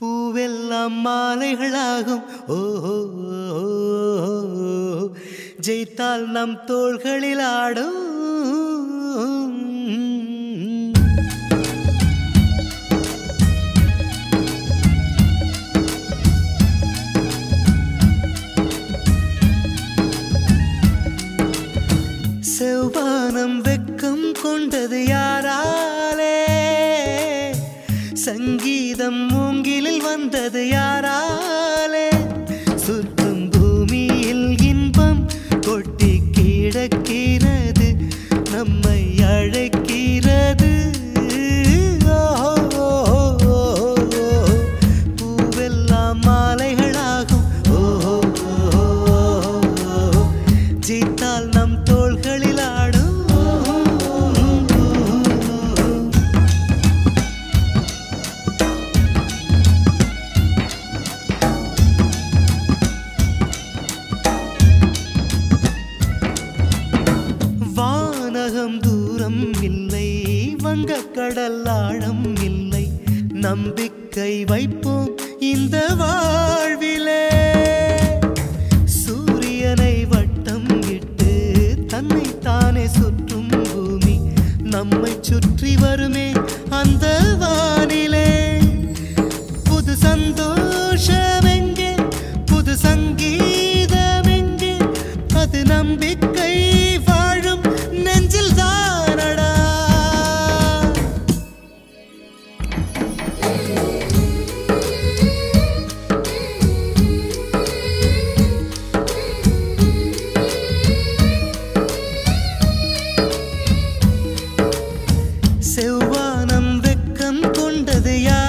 பூவெல்லாம் மாலைகளாகும். ஓஹோ ஜெயித்தால் நம் தோள்களில் ஆடும். செவ்வானம் வெக்கம் கொண்டது யாரா? சங்கீதம் மூங்கிலில் வந்தது யாராலே? சுற்றும் பூமியில் இன்பம் கொட்டி கிடக்கிறது வானகம் தூரம் இல்லை வங்க கடல் ஆழம் இல்லை. நம்பிக்கை வைப்போம் இந்த வாழ்விலே. சூரியனை வட்டம் இட்டு தன்னை தானே சுற்றும் பூமி. நம்மை சுற்றி வருமே அந்த Yeah.